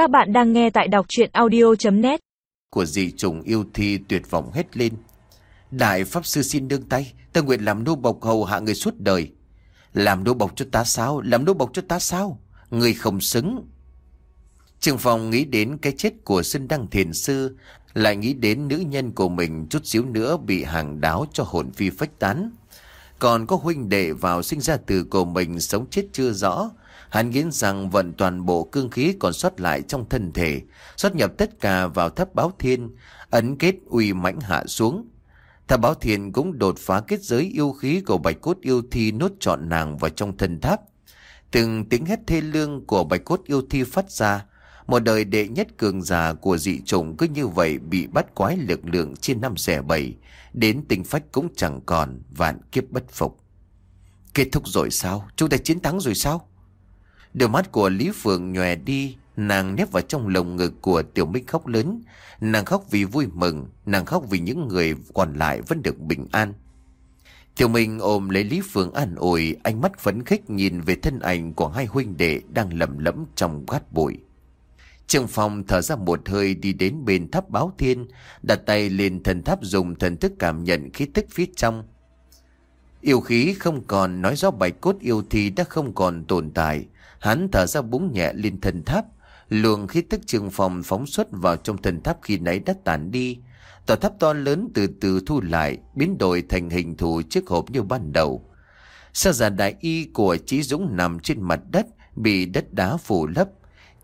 Các bạn đang nghe tại đọc chuyện audio.net Của dị trùng yêu thi tuyệt vọng hết lên. Đại Pháp Sư xin đương tay, Ta nguyện làm nô bộc hầu hạ người suốt đời. Làm nô bộc cho ta sao? Làm nô bộc cho ta sao? Người không xứng. Trường phòng nghĩ đến cái chết của sinh đăng thiền sư, Lại nghĩ đến nữ nhân của mình Chút xíu nữa bị hàng đáo cho hồn phi phách tán. Còn có huynh đệ vào sinh ra từ của mình Sống chết chưa rõ Hắn nghiến rằng vận toàn bộ cương khí còn sót lại trong thân thể, xuất nhập tất cả vào tháp báo thiên, ấn kết uy mãnh hạ xuống. Tháp báo thiên cũng đột phá kết giới yêu khí của bạch cốt yêu thi nốt trọn nàng vào trong thân tháp. Từng tiếng hét thê lương của bạch cốt yêu thi phát ra, một đời đệ nhất cường giả của dị chủng cứ như vậy bị bắt quái lực lượng trên năm xẻ bảy, đến tình phách cũng chẳng còn, vạn kiếp bất phục. Kết thúc rồi sao? Chúng ta chiến thắng rồi sao? Đôi mắt của Lý Phượng nhòe đi, nàng nép vào trong lồng ngực của Tiểu Minh khóc lớn. Nàng khóc vì vui mừng, nàng khóc vì những người còn lại vẫn được bình an. Tiểu Minh ôm lấy Lý Phượng an ủi, ánh mắt phấn khích nhìn về thân ảnh của hai huynh đệ đang lầm lẫm trong gát bụi. Trương Phong thở ra một hơi đi đến bên tháp báo thiên, đặt tay lên thần tháp dùng thần thức cảm nhận khí tức phía trong. Yêu khí không còn nói rõ bạch cốt yêu thi đã không còn tồn tại, Hắn thở ra búng nhẹ lên thần tháp. Luồng khí tức trường phòng phóng xuất vào trong thần tháp khi nãy đã tản đi. Tòa tháp to lớn từ từ thu lại, biến đổi thành hình thù chiếc hộp như ban đầu. Sa giả đại y của Chí Dũng nằm trên mặt đất, bị đất đá phủ lấp.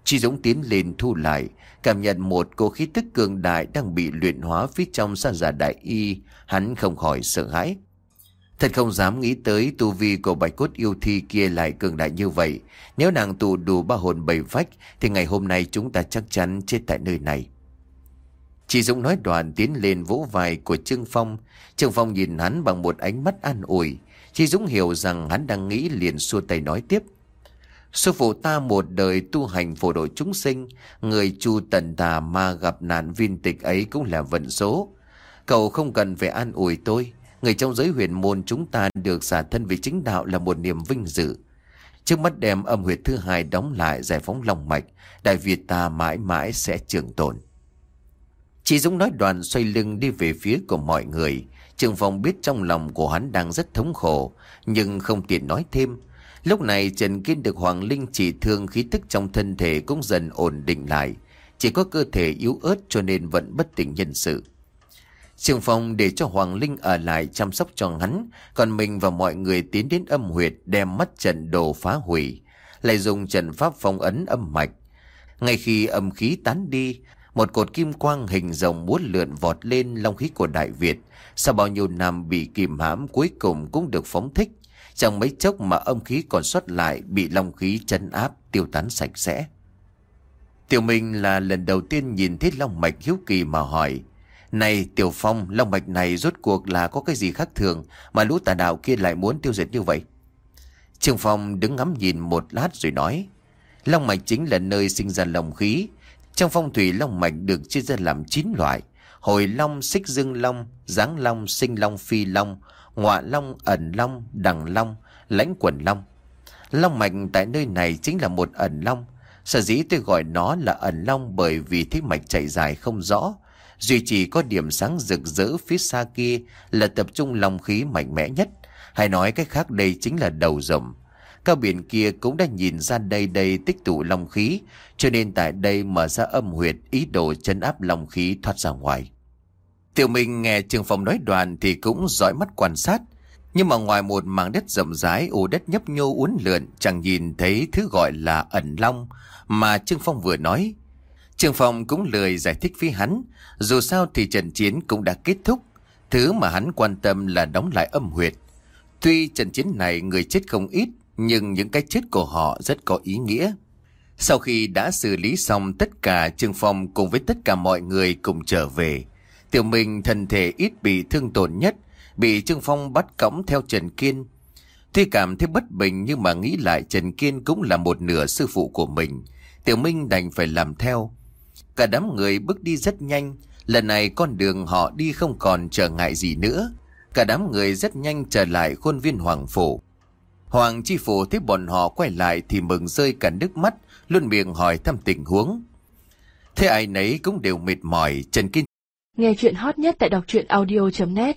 Chí Dũng tiến lên thu lại, cảm nhận một cô khí tức cường đại đang bị luyện hóa phía trong sa giả đại y. Hắn không khỏi sợ hãi. Thật không dám nghĩ tới tu vi của bạch cốt yêu thi kia lại cường đại như vậy. Nếu nàng tụ đủ ba hồn bảy vách thì ngày hôm nay chúng ta chắc chắn chết tại nơi này. Chị Dũng nói đoàn tiến lên vỗ vai của Trương Phong. Trương Phong nhìn hắn bằng một ánh mắt an ủi. Chị Dũng hiểu rằng hắn đang nghĩ liền xua tay nói tiếp. Sư phụ ta một đời tu hành phổ độ chúng sinh, người chu tần tà mà gặp nạn viên tịch ấy cũng là vận số. Cậu không cần phải an ủi tôi, Người trong giới huyền môn chúng ta được xả thân vì chính đạo là một niềm vinh dự. Trước mắt đem âm huyệt thứ hai đóng lại giải phóng lòng mạch, Đại Việt ta mãi mãi sẽ trường tồn. Chị Dũng nói đoàn xoay lưng đi về phía của mọi người. Trường Phong biết trong lòng của hắn đang rất thống khổ, nhưng không tiện nói thêm. Lúc này Trần Kiên được Hoàng Linh chỉ thương khí tức trong thân thể cũng dần ổn định lại. Chỉ có cơ thể yếu ớt cho nên vẫn bất tỉnh nhân sự. Trường phòng để cho Hoàng Linh ở lại chăm sóc cho hắn, còn mình và mọi người tiến đến âm huyệt đem mắt trận đồ phá hủy, lại dùng trận pháp phong ấn âm mạch. Ngay khi âm khí tán đi, một cột kim quang hình rồng muốn lượn vọt lên long khí của Đại Việt, sau bao nhiêu năm bị kìm hãm cuối cùng cũng được phóng thích. Trong mấy chốc mà âm khí còn xuất lại bị long khí chân áp tiêu tán sạch sẽ. Tiểu Minh là lần đầu tiên nhìn thấy long mạch hiếu kỳ mà hỏi, này Tiểu Phong, long mạch này rốt cuộc là có cái gì khác thường mà lũ tà đạo kia lại muốn tiêu diệt như vậy? Trương Phong đứng ngắm nhìn một lát rồi nói. Long mạch chính là nơi sinh ra lồng khí. Trong phong thủy long mạch được chia ra làm 9 loại. Hồi long, xích dương long, giáng long, sinh long, phi long, ngọa long, ẩn long, đằng long, lãnh quần long. Long mạch tại nơi này chính là một ẩn long. Sở dĩ tôi gọi nó là ẩn long bởi vì thế mạch chạy dài không rõ, Duy chỉ có điểm sáng rực rỡ phía xa kia là tập trung lòng khí mạnh mẽ nhất. Hay nói cách khác đây chính là đầu rồng. Cao biển kia cũng đã nhìn ra đây đây tích tụ long khí, cho nên tại đây mở ra âm huyệt ý đồ chân áp long khí thoát ra ngoài. Tiểu Minh nghe Trường Phong nói đoàn thì cũng dõi mắt quan sát. Nhưng mà ngoài một mảng đất rộng rãi, ổ đất nhấp nhô uốn lượn, chẳng nhìn thấy thứ gọi là ẩn long mà Trương Phong vừa nói. Trường Phong cũng lười giải thích với hắn, dù sao thì trận chiến cũng đã kết thúc, thứ mà hắn quan tâm là đóng lại âm huyệt. Tuy trận chiến này người chết không ít, nhưng những cái chết của họ rất có ý nghĩa. Sau khi đã xử lý xong tất cả, Trương Phong cùng với tất cả mọi người cùng trở về. Tiểu Minh thân thể ít bị thương tổn nhất, bị Trương Phong bắt cõng theo Trần Kiên. Tuy cảm thấy bất bình nhưng mà nghĩ lại Trần Kiên cũng là một nửa sư phụ của mình. Tiểu Minh đành phải làm theo. Cả đám người bước đi rất nhanh, lần này con đường họ đi không còn trở ngại gì nữa. Cả đám người rất nhanh trở lại khuôn viên Hoàng Phủ. Hoàng Chi Phủ thấy bọn họ quay lại thì mừng rơi cả nước mắt, luôn miệng hỏi thăm tình huống. Thế ai nấy cũng đều mệt mỏi, Trần kinh Nghe chuyện hot nhất tại đọc truyện audio.net